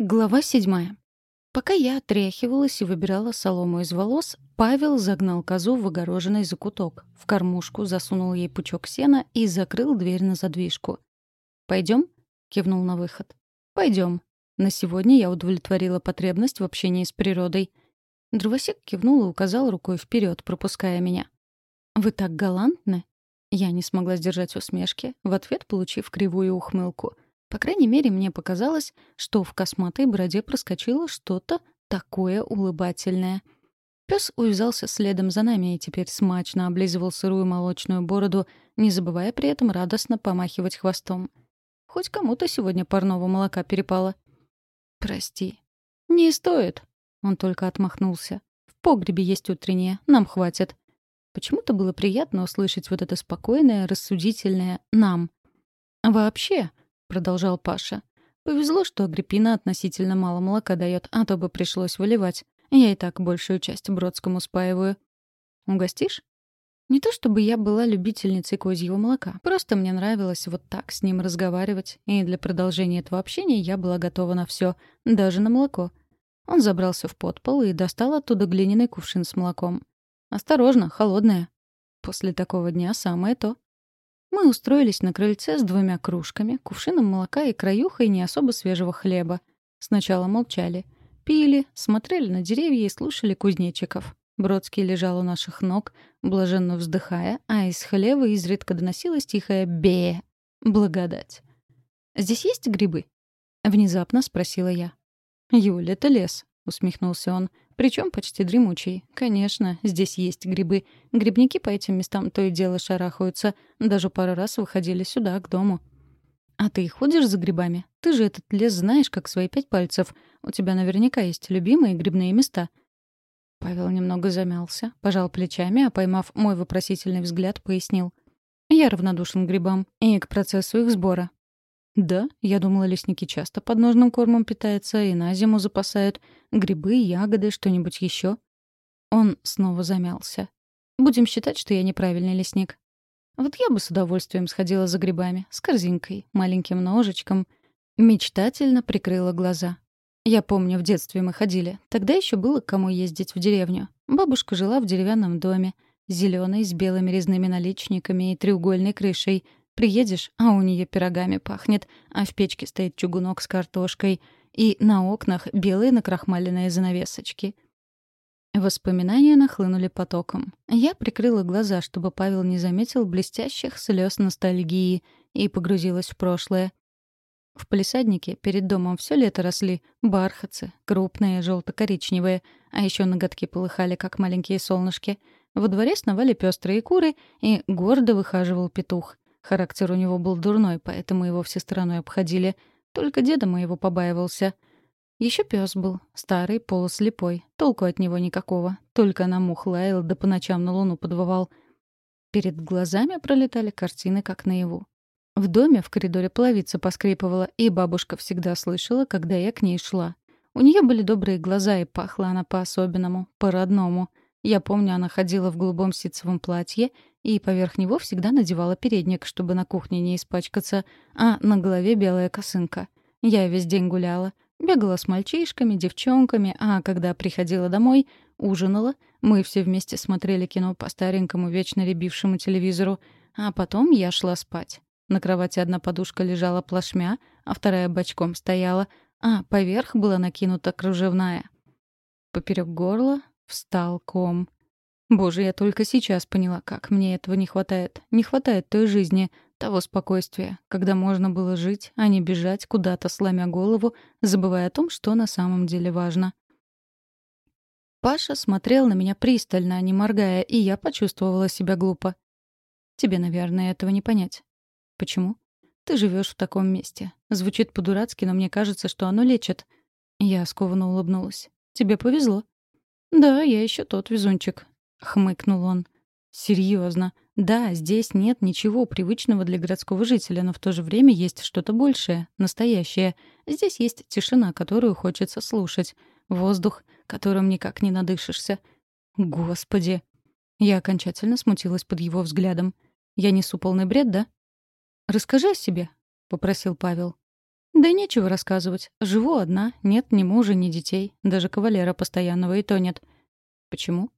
Глава седьмая. Пока я отряхивалась и выбирала солому из волос, Павел загнал козу в огороженный закуток, в кормушку засунул ей пучок сена и закрыл дверь на задвижку. «Пойдем?» — кивнул на выход. «Пойдем. На сегодня я удовлетворила потребность в общении с природой». Дровосек кивнул и указал рукой вперед, пропуская меня. «Вы так галантны?» Я не смогла сдержать усмешки, в ответ получив кривую ухмылку — по крайней мере, мне показалось, что в косматой бороде проскочило что-то такое улыбательное. Пес увязался следом за нами и теперь смачно облизывал сырую молочную бороду, не забывая при этом радостно помахивать хвостом. Хоть кому-то сегодня парного молока перепало. «Прости». «Не стоит», — он только отмахнулся. «В погребе есть утреннее, нам хватит». Почему-то было приятно услышать вот это спокойное, рассудительное «нам». «Вообще», — продолжал Паша. «Повезло, что Агриппина относительно мало молока дает, а то бы пришлось выливать. Я и так большую часть Бродскому спаиваю. Угостишь?» Не то чтобы я была любительницей козьего молока, просто мне нравилось вот так с ним разговаривать, и для продолжения этого общения я была готова на все, даже на молоко. Он забрался в подпол и достал оттуда глиняный кувшин с молоком. «Осторожно, холодное». После такого дня самое то. Мы устроились на крыльце с двумя кружками, кувшином молока и краюхой не особо свежего хлеба. Сначала молчали. Пили, смотрели на деревья и слушали кузнечиков. Бродский лежал у наших ног, блаженно вздыхая, а из хлева изредка доносилось тихое «бе». Благодать. «Здесь есть грибы?» — внезапно спросила я. «Юль, это лес», — усмехнулся он. Причем почти дремучий. Конечно, здесь есть грибы. Грибники по этим местам то и дело шарахаются. Даже пару раз выходили сюда, к дому. «А ты ходишь за грибами? Ты же этот лес знаешь, как свои пять пальцев. У тебя наверняка есть любимые грибные места». Павел немного замялся, пожал плечами, а, поймав мой вопросительный взгляд, пояснил. «Я равнодушен грибам и к процессу их сбора. Да, я думала, лесники часто подножным кормом питаются и на зиму запасают. Грибы, ягоды, что-нибудь еще. Он снова замялся. Будем считать, что я неправильный лесник. Вот я бы с удовольствием сходила за грибами, с корзинкой, маленьким ножичком. Мечтательно прикрыла глаза. Я помню, в детстве мы ходили. Тогда еще было кому ездить в деревню. Бабушка жила в деревянном доме, зеленый, с белыми резными наличниками и треугольной крышей — Приедешь, а у нее пирогами пахнет, а в печке стоит чугунок с картошкой, и на окнах белые накрахмаленные занавесочки. Воспоминания нахлынули потоком. Я прикрыла глаза, чтобы Павел не заметил блестящих слез ностальгии, и погрузилась в прошлое. В палисаднике перед домом все лето росли бархатцы, крупные, желто-коричневые, а еще ноготки полыхали, как маленькие солнышки. Во дворе сновали пестрые куры, и гордо выхаживал петух. Характер у него был дурной, поэтому его все стороной обходили. Только деда моего побаивался. Еще пес был, старый, полуслепой. Толку от него никакого. Только на мух лаял, да по ночам на луну подвывал. Перед глазами пролетали картины, как наяву. В доме в коридоре половица поскрипывала, и бабушка всегда слышала, когда я к ней шла. У нее были добрые глаза, и пахла она по-особенному, по-родному. Я помню, она ходила в голубом ситцевом платье и поверх него всегда надевала передник, чтобы на кухне не испачкаться, а на голове белая косынка. Я весь день гуляла, бегала с мальчишками, девчонками, а когда приходила домой, ужинала, мы все вместе смотрели кино по старенькому, вечно ребившему телевизору, а потом я шла спать. На кровати одна подушка лежала плашмя, а вторая бочком стояла, а поверх была накинута кружевная. Поперек горла встал ком. Боже, я только сейчас поняла, как мне этого не хватает. Не хватает той жизни, того спокойствия, когда можно было жить, а не бежать куда-то, сломя голову, забывая о том, что на самом деле важно. Паша смотрел на меня пристально, не моргая, и я почувствовала себя глупо. Тебе, наверное, этого не понять. Почему? Ты живешь в таком месте. Звучит по-дурацки, но мне кажется, что оно лечит. Я скованно улыбнулась. Тебе повезло. Да, я еще тот везунчик. — хмыкнул он. Серьезно. Да, здесь нет ничего привычного для городского жителя, но в то же время есть что-то большее, настоящее. Здесь есть тишина, которую хочется слушать. Воздух, которым никак не надышишься. Господи! Я окончательно смутилась под его взглядом. Я несу полный бред, да? «Расскажи о себе», — попросил Павел. «Да нечего рассказывать. Живу одна, нет ни мужа, ни детей. Даже кавалера постоянного и то нет». «Почему?»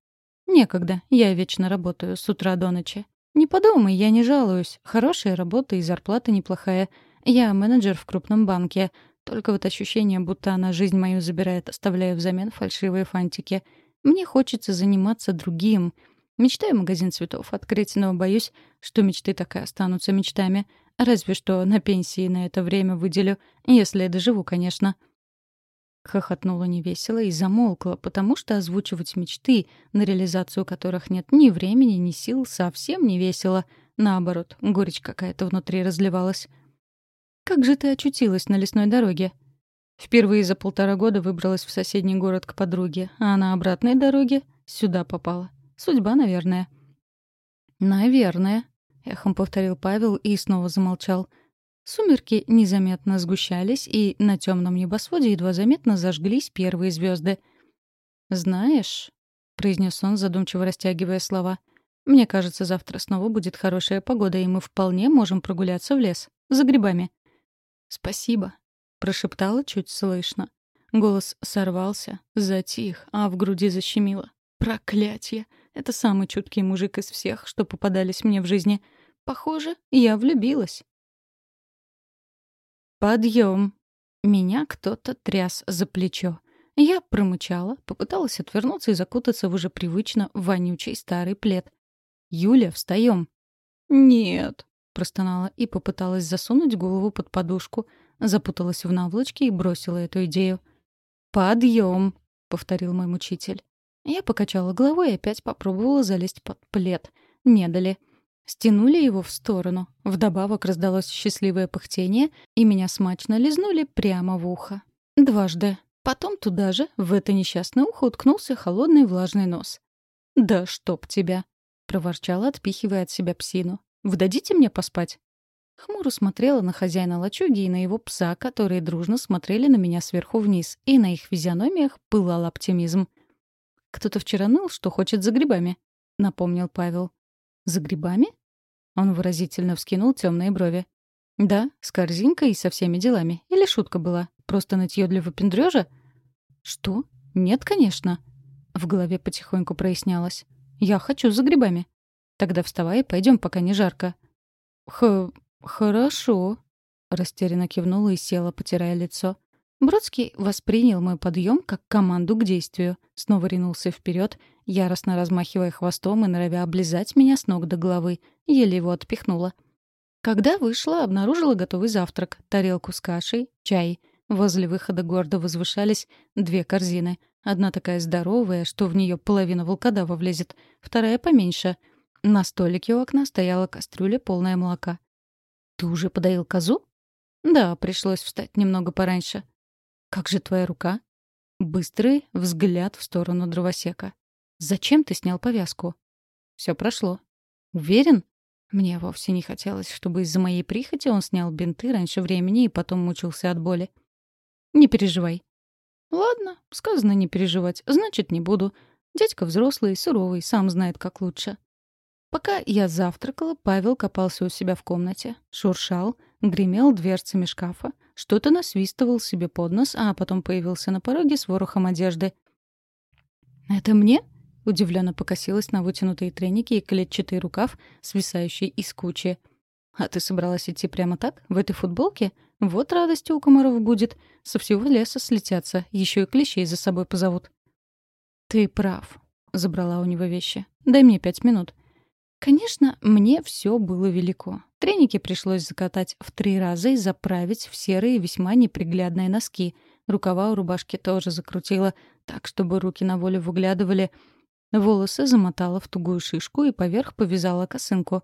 «Некогда. Я вечно работаю, с утра до ночи. Не подумай, я не жалуюсь. Хорошая работа и зарплата неплохая. Я менеджер в крупном банке. Только вот ощущение, будто она жизнь мою забирает, оставляя взамен фальшивые фантики. Мне хочется заниматься другим. Мечтаю магазин цветов открыть, но боюсь, что мечты так и останутся мечтами. Разве что на пенсии на это время выделю, если доживу, конечно. Хохотнула невесело и замолкла, потому что озвучивать мечты, на реализацию которых нет ни времени, ни сил, совсем не весело. Наоборот, горечь какая-то внутри разливалась. «Как же ты очутилась на лесной дороге?» Впервые за полтора года выбралась в соседний город к подруге, а на обратной дороге сюда попала. Судьба, наверное. «Наверное», — эхом повторил Павел и снова замолчал — Сумерки незаметно сгущались, и на темном небосводе едва заметно зажглись первые звезды. «Знаешь», — произнес он, задумчиво растягивая слова, «мне кажется, завтра снова будет хорошая погода, и мы вполне можем прогуляться в лес. За грибами». «Спасибо», — прошептала чуть слышно. Голос сорвался, затих, а в груди защемило. «Проклятье! Это самый чуткий мужик из всех, что попадались мне в жизни. Похоже, я влюбилась». «Подъем!» Меня кто-то тряс за плечо. Я промычала, попыталась отвернуться и закутаться в уже привычно вонючий старый плед. «Юля, встаем!» «Нет!» — простонала и попыталась засунуть голову под подушку, запуталась в наволочке и бросила эту идею. «Подъем!» — повторил мой мучитель. Я покачала головой и опять попробовала залезть под плед. Не дали. Стянули его в сторону. Вдобавок раздалось счастливое пыхтение, и меня смачно лизнули прямо в ухо. Дважды. Потом туда же, в это несчастное ухо, уткнулся холодный влажный нос. «Да чтоб тебя!» — проворчала, отпихивая от себя псину. «Вы мне поспать?» Хмуро смотрела на хозяина лачуги и на его пса, которые дружно смотрели на меня сверху вниз, и на их физиономиях пылал оптимизм. «Кто-то вчера ныл, что хочет за грибами», — напомнил Павел. «За грибами?» Он выразительно вскинул темные брови. «Да, с корзинкой и со всеми делами. Или шутка была? Просто нытье для выпендрёжа?» «Что? Нет, конечно». В голове потихоньку прояснялось. «Я хочу за грибами». «Тогда вставай, пойдем, пока не жарко». «Х... хорошо», — растерянно кивнула и села, потирая лицо. Бродский воспринял мой подъем как команду к действию. Снова ринулся вперед, яростно размахивая хвостом и норовя облизать меня с ног до головы. Еле его отпихнула. Когда вышла, обнаружила готовый завтрак, тарелку с кашей, чай. Возле выхода гордо возвышались две корзины. Одна такая здоровая, что в нее половина волкодава влезет, вторая поменьше. На столике у окна стояла кастрюля, полная молока. «Ты уже подоил козу?» «Да, пришлось встать немного пораньше». «Как же твоя рука?» Быстрый взгляд в сторону дровосека. «Зачем ты снял повязку?» «Все прошло». «Уверен?» Мне вовсе не хотелось, чтобы из-за моей прихоти он снял бинты раньше времени и потом мучился от боли. «Не переживай». «Ладно, сказано не переживать, значит, не буду. Дядька взрослый, суровый, сам знает, как лучше». Пока я завтракала, Павел копался у себя в комнате, шуршал, гремел дверцами шкафа, что-то насвистывал себе под нос, а потом появился на пороге с ворохом одежды. «Это мне?» — удивленно покосилась на вытянутые треники и клетчатый рукав, свисающий из кучи. «А ты собралась идти прямо так, в этой футболке? Вот радости у комаров будет. Со всего леса слетятся, еще и клещей за собой позовут». «Ты прав», — забрала у него вещи. «Дай мне пять минут». Конечно, мне все было велико. Треники пришлось закатать в три раза и заправить в серые весьма неприглядные носки. Рукава у рубашки тоже закрутила, так, чтобы руки на волю выглядывали. Волосы замотала в тугую шишку и поверх повязала косынку.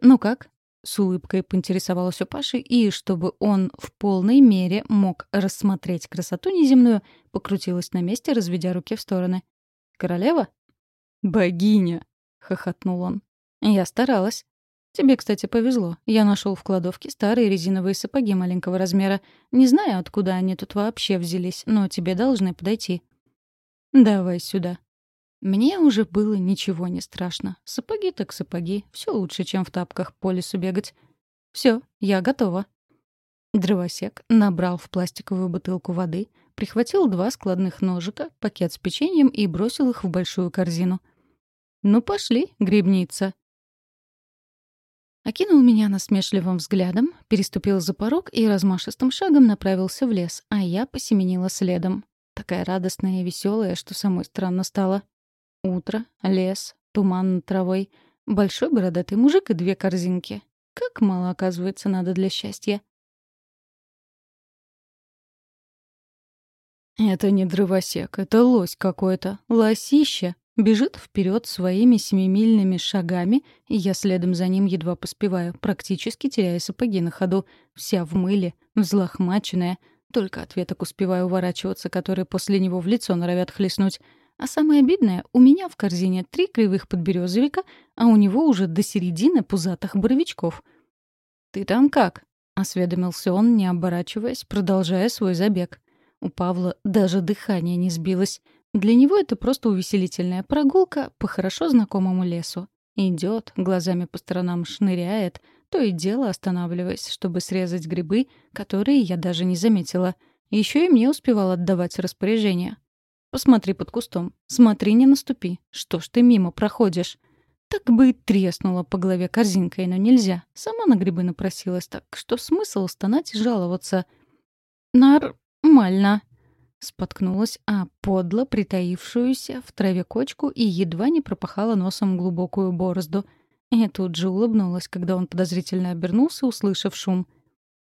«Ну как?» — с улыбкой поинтересовалась у Паши, и, чтобы он в полной мере мог рассмотреть красоту неземную, покрутилась на месте, разведя руки в стороны. «Королева?» «Богиня!» — хохотнул он. «Я старалась. Тебе, кстати, повезло. Я нашел в кладовке старые резиновые сапоги маленького размера. Не знаю, откуда они тут вообще взялись, но тебе должны подойти. Давай сюда. Мне уже было ничего не страшно. Сапоги так сапоги. Все лучше, чем в тапках по лесу бегать. Все, я готова. Дровосек набрал в пластиковую бутылку воды, прихватил два складных ножика, пакет с печеньем и бросил их в большую корзину. «Ну, пошли, грибница!» Окинул меня насмешливым взглядом, переступил за порог и размашистым шагом направился в лес, а я посеменила следом. Такая радостная и веселая, что самой странно стало. Утро, лес, туман над травой, большой бородатый мужик и две корзинки. Как мало, оказывается, надо для счастья. Это не дровосек, это лось какой-то, лосище. Бежит вперед своими семимильными шагами, и я следом за ним едва поспеваю, практически теряя сапоги на ходу, вся в мыле, взлохмаченная. Только от веток успеваю уворачиваться, которые после него в лицо норовят хлестнуть. А самое обидное, у меня в корзине три кривых подберезовика, а у него уже до середины пузатых боровичков. «Ты там как?» — осведомился он, не оборачиваясь, продолжая свой забег. У Павла даже дыхание не сбилось. Для него это просто увеселительная прогулка по хорошо знакомому лесу. Идет, глазами по сторонам шныряет, то и дело останавливаясь, чтобы срезать грибы, которые я даже не заметила. Еще и мне успевал отдавать распоряжение. «Посмотри под кустом. Смотри, не наступи. Что ж ты мимо проходишь?» Так бы и треснула по голове корзинкой, но нельзя. Сама на грибы напросилась, так что смысл стонать и жаловаться. «Нар... Споткнулась а подло притаившуюся в траве кочку и едва не пропахала носом глубокую борозду. И тут же улыбнулась, когда он подозрительно обернулся, услышав шум.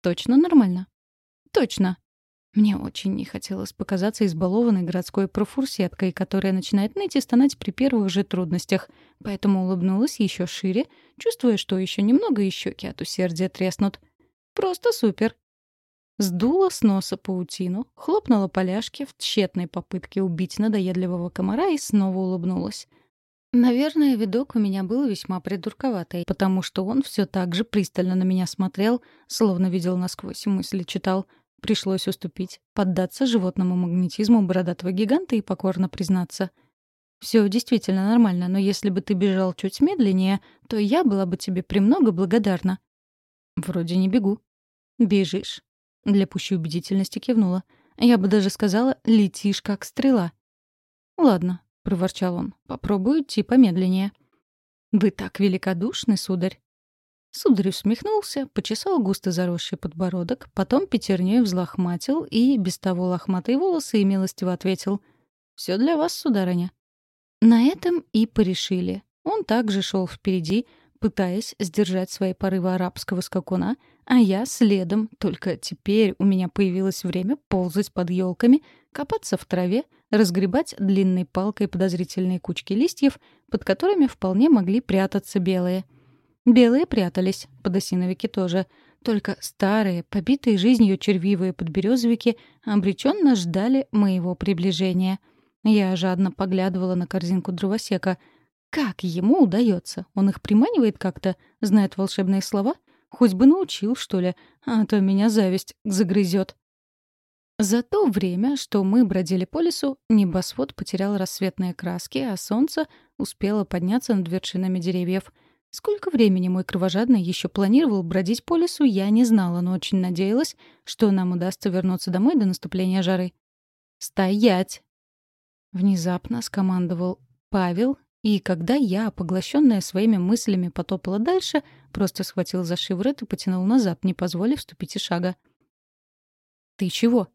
«Точно нормально?» «Точно». Мне очень не хотелось показаться избалованной городской профурсеткой, которая начинает ныть и стонать при первых же трудностях, поэтому улыбнулась еще шире, чувствуя, что еще немного и щеки от усердия треснут. «Просто супер!» Сдула с носа паутину, хлопнула поляшки в тщетной попытке убить надоедливого комара и снова улыбнулась. Наверное, видок у меня был весьма придурковатый, потому что он все так же пристально на меня смотрел, словно видел насквозь мысли читал. Пришлось уступить, поддаться животному магнетизму бородатого гиганта и покорно признаться. Все действительно нормально, но если бы ты бежал чуть медленнее, то я была бы тебе премного благодарна». «Вроде не бегу». «Бежишь. Для пущей убедительности кивнула. Я бы даже сказала «летишь как стрела». «Ладно», — проворчал он, — «попробую идти помедленнее». «Вы так великодушны, сударь». Сударь усмехнулся, почесал густо заросший подбородок, потом пятерней взлохматил и, без того лохматые волосы, и милостиво ответил. «Все для вас, сударыня». На этом и порешили. Он также шел впереди, пытаясь сдержать свои порывы арабского скакуна, а я следом, только теперь у меня появилось время ползать под елками, копаться в траве, разгребать длинной палкой подозрительные кучки листьев, под которыми вполне могли прятаться белые. Белые прятались, подосиновики тоже, только старые, побитые жизнью червивые подберезовики обреченно ждали моего приближения. Я жадно поглядывала на корзинку дровосека — как ему удается? Он их приманивает как-то? Знает волшебные слова? Хоть бы научил, что ли, а то меня зависть загрызет. За то время, что мы бродили по лесу, небосвод потерял рассветные краски, а солнце успело подняться над вершинами деревьев. Сколько времени мой кровожадный еще планировал бродить по лесу, я не знала, но очень надеялась, что нам удастся вернуться домой до наступления жары. «Стоять!» Внезапно скомандовал Павел, и когда я, поглощенная своими мыслями, потопала дальше, просто схватил за шиворот и потянул назад, не позволив ступить и шага. «Ты чего?»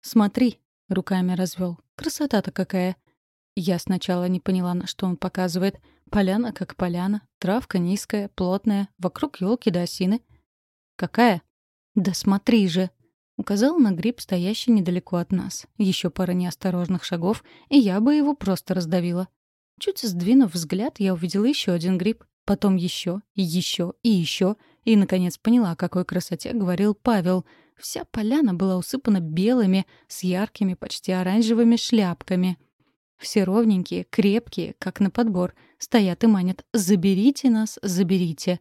«Смотри», — руками развел. «Красота-то какая!» Я сначала не поняла, на что он показывает. Поляна как поляна, травка низкая, плотная, вокруг елки до осины. «Какая?» «Да смотри же!» Указал на гриб, стоящий недалеко от нас. Еще пара неосторожных шагов, и я бы его просто раздавила. Чуть сдвинув взгляд, я увидела еще один гриб, потом еще, и еще, и еще, и, наконец, поняла, о какой красоте говорил Павел. Вся поляна была усыпана белыми, с яркими, почти оранжевыми шляпками. Все ровненькие, крепкие, как на подбор, стоят и манят «Заберите нас, заберите!»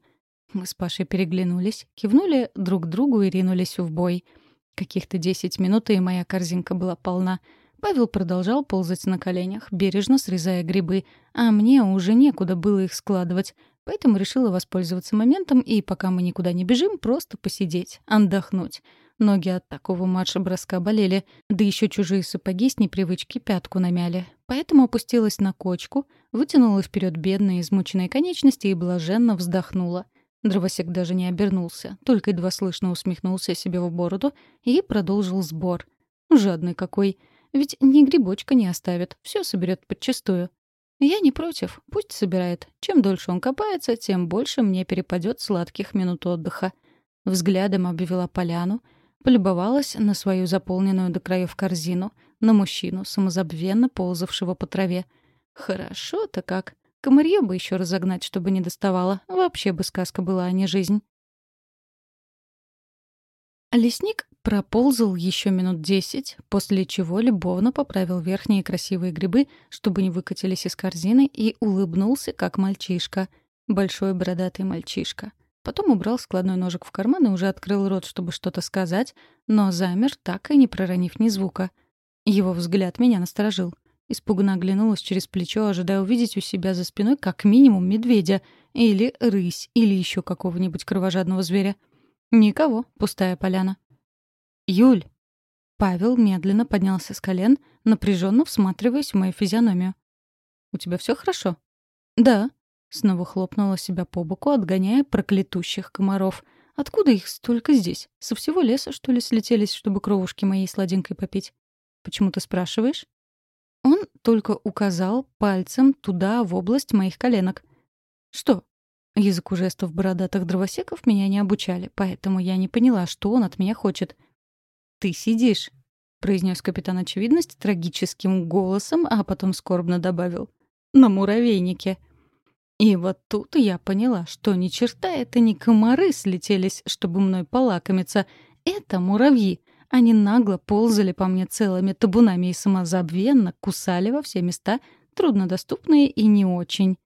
Мы с Пашей переглянулись, кивнули друг другу и ринулись в бой. Каких-то десять минут, и моя корзинка была полна — Павел продолжал ползать на коленях, бережно срезая грибы, а мне уже некуда было их складывать, поэтому решила воспользоваться моментом и, пока мы никуда не бежим, просто посидеть, отдохнуть. Ноги от такого марша-броска болели, да еще чужие сапоги с непривычки пятку намяли. Поэтому опустилась на кочку, вытянула вперед бедные измученные конечности и блаженно вздохнула. Дровосек даже не обернулся, только едва слышно усмехнулся себе в бороду и продолжил сбор. Жадный какой. Ведь ни грибочка не оставит, все соберет подчистую. Я не против, пусть собирает. Чем дольше он копается, тем больше мне перепадет сладких минут отдыха. Взглядом обвела поляну — Полюбовалась на свою заполненную до краев корзину, на мужчину, самозабвенно ползавшего по траве. Хорошо-то как. Комарье бы еще разогнать, чтобы не доставало. Вообще бы сказка была, а не жизнь. Лесник проползал еще минут десять, после чего любовно поправил верхние красивые грибы, чтобы не выкатились из корзины, и улыбнулся, как мальчишка. Большой бородатый мальчишка. Потом убрал складной ножик в карман и уже открыл рот, чтобы что-то сказать, но замер, так и не проронив ни звука. Его взгляд меня насторожил. Испуганно оглянулась через плечо, ожидая увидеть у себя за спиной как минимум медведя или рысь, или еще какого-нибудь кровожадного зверя. Никого, пустая поляна. «Юль!» Павел медленно поднялся с колен, напряженно всматриваясь в мою физиономию. «У тебя все хорошо?» «Да», Снова хлопнула себя по боку, отгоняя проклятущих комаров. Откуда их столько здесь? Со всего леса, что ли, слетелись, чтобы кровушки моей сладенькой попить? Почему ты спрашиваешь? Он только указал пальцем туда, в область моих коленок. Что? Языку жестов бородатых дровосеков меня не обучали, поэтому я не поняла, что он от меня хочет. «Ты сидишь», — произнес капитан очевидность трагическим голосом, а потом скорбно добавил. «На муравейнике». И вот тут я поняла, что ни черта это не комары слетелись, чтобы мной полакомиться. Это муравьи. Они нагло ползали по мне целыми табунами и самозабвенно кусали во все места, труднодоступные и не очень.